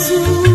azul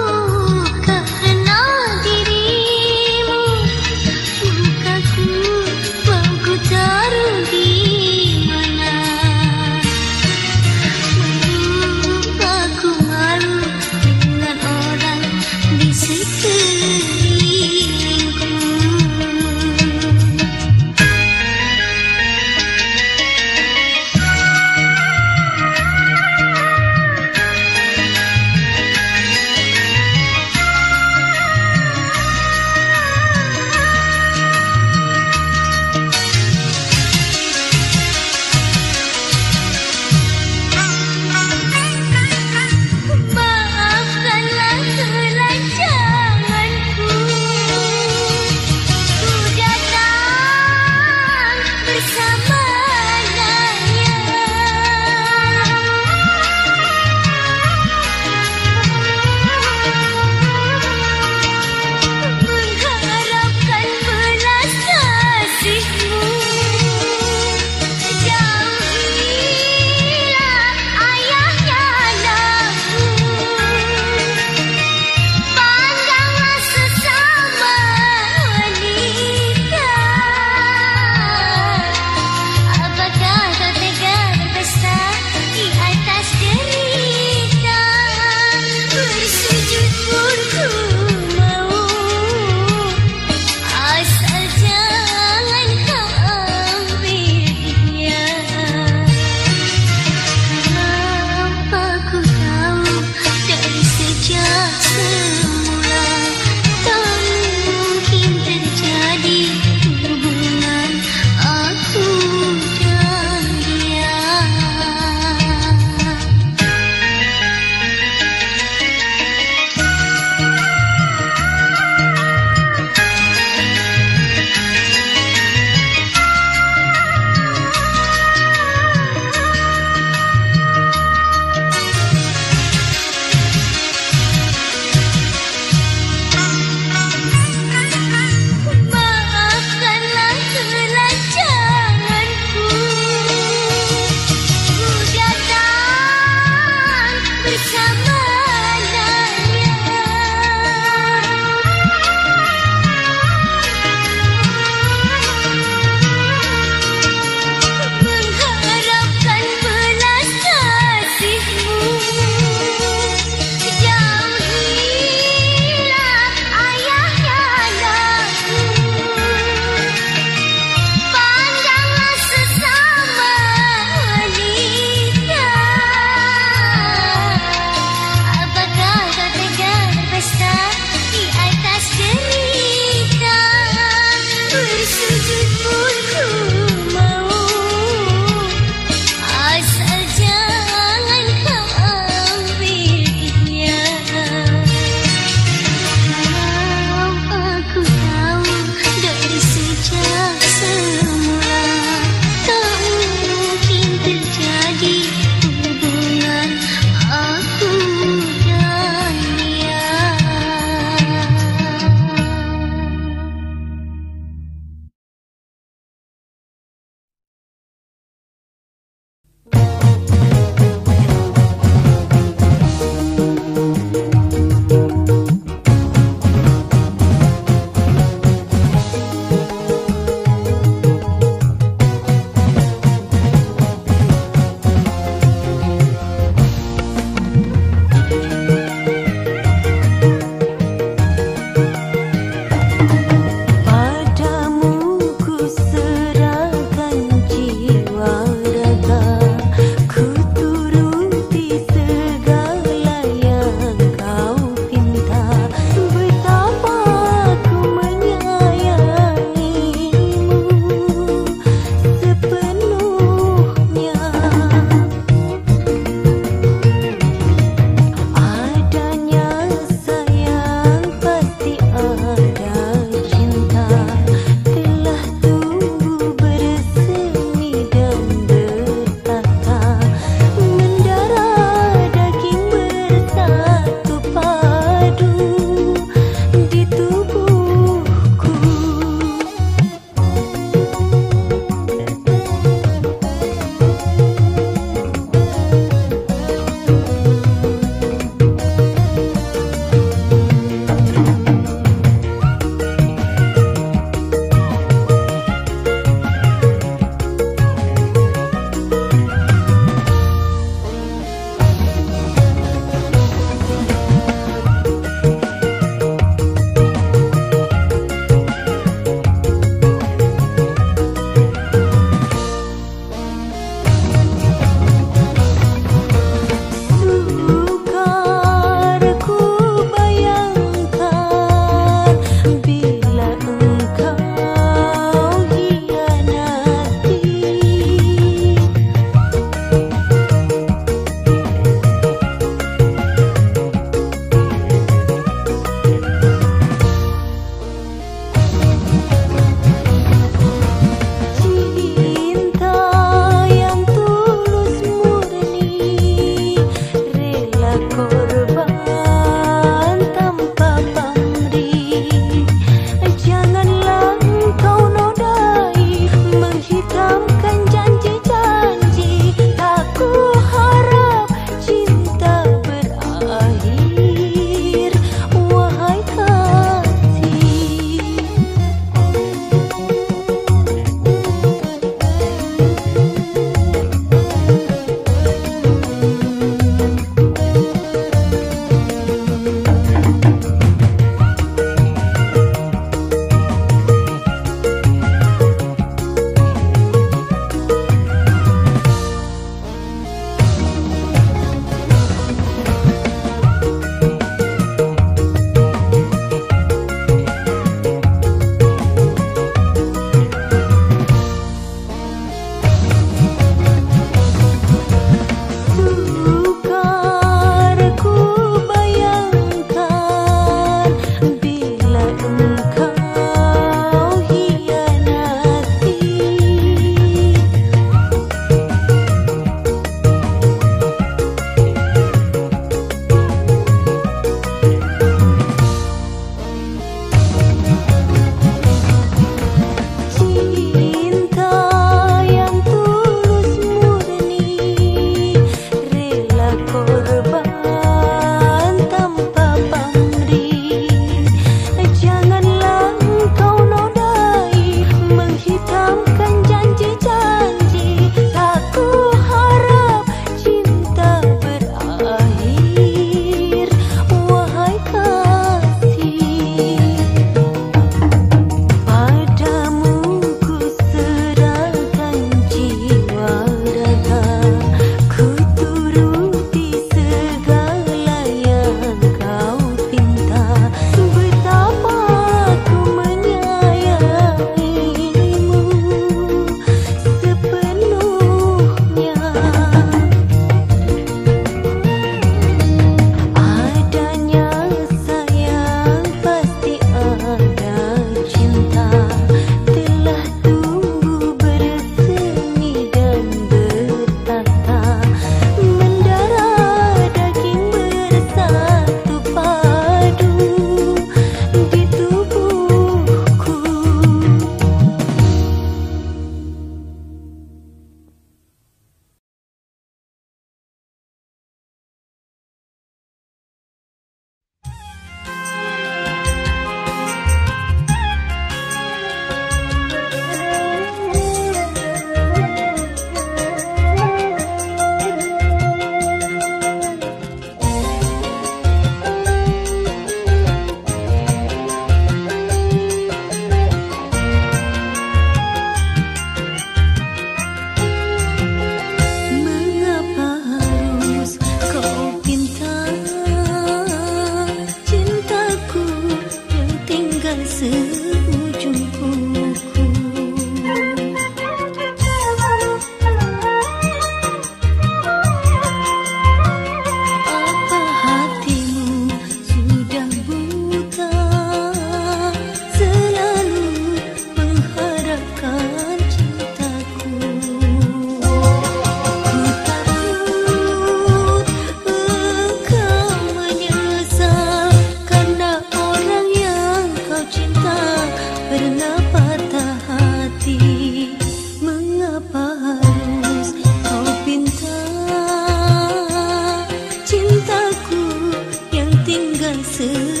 thứ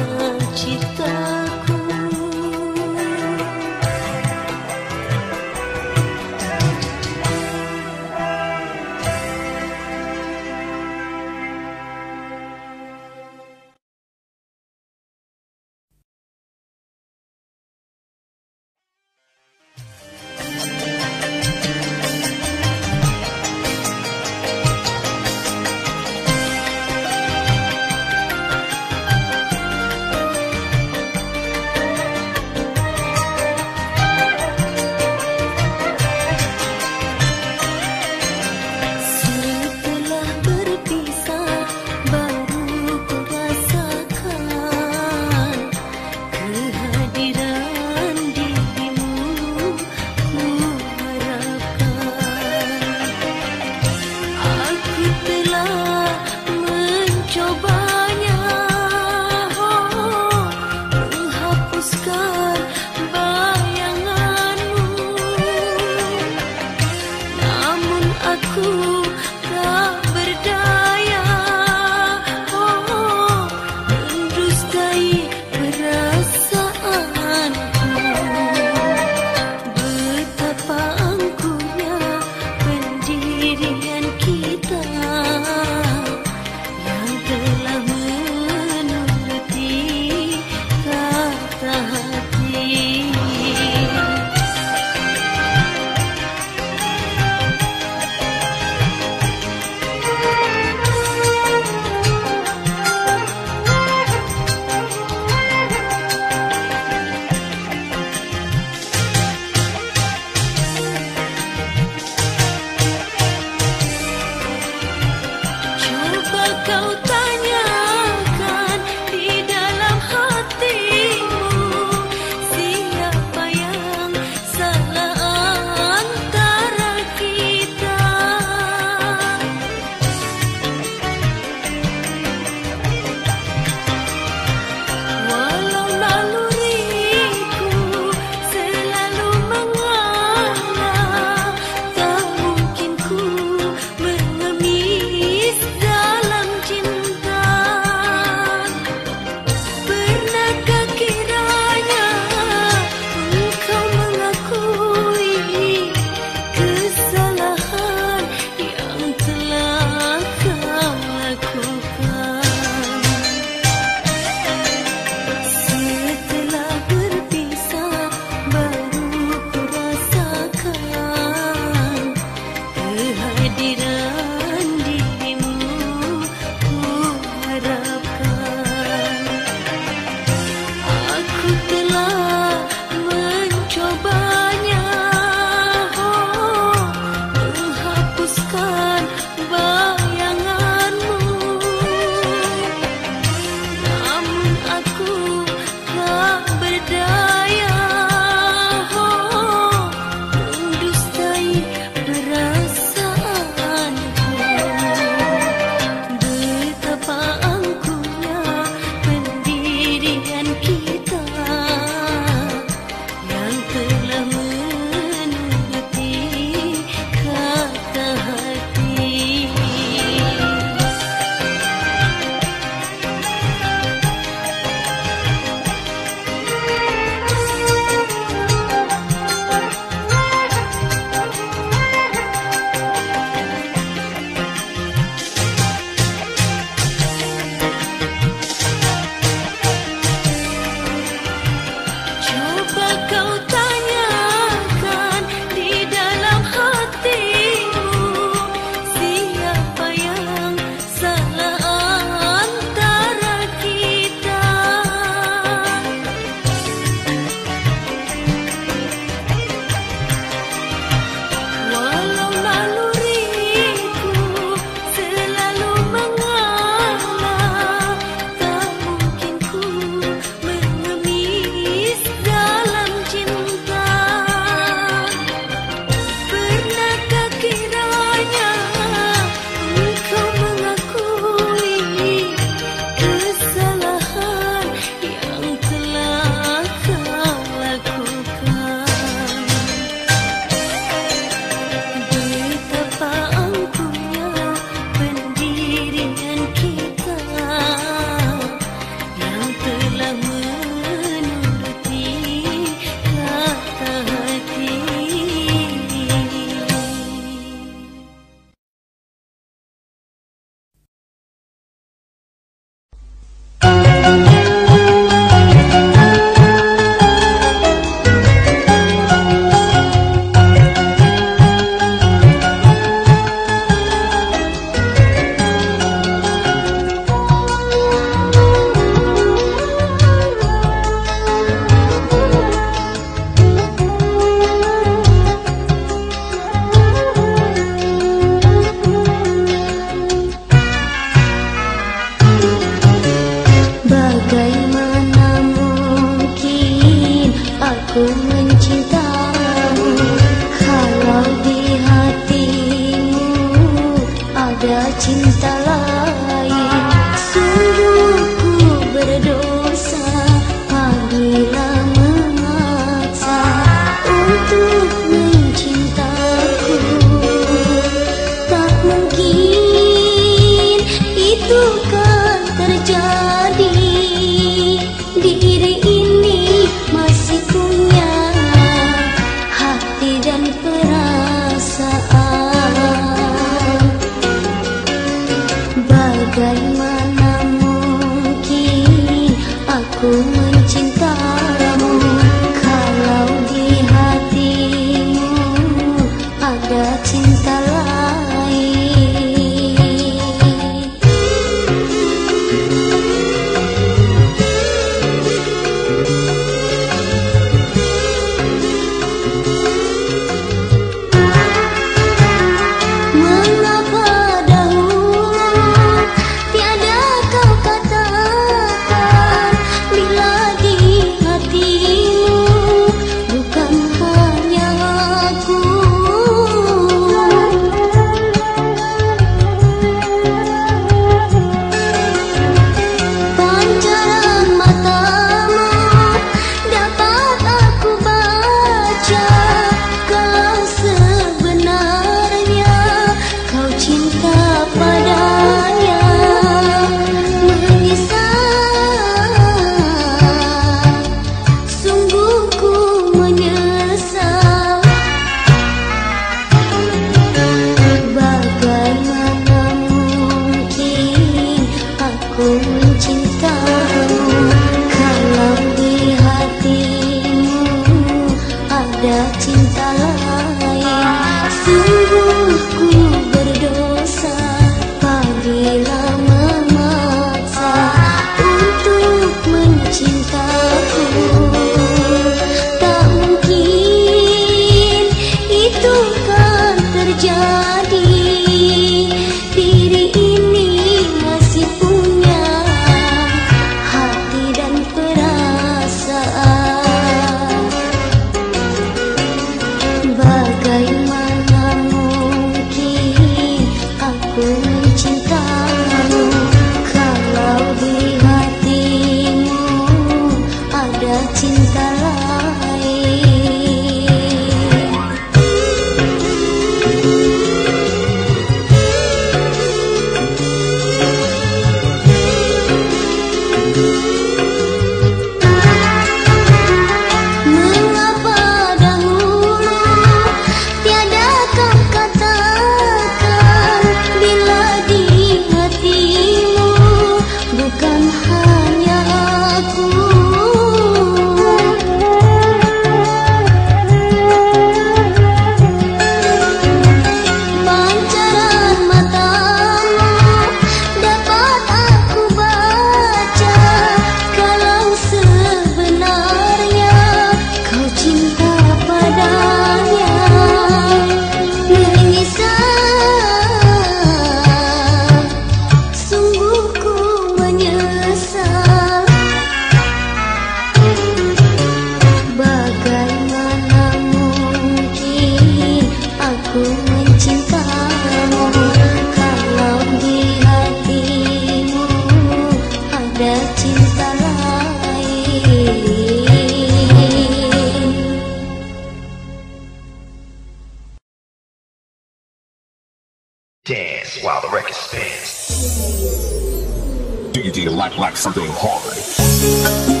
sama like Sayangku klepek klepek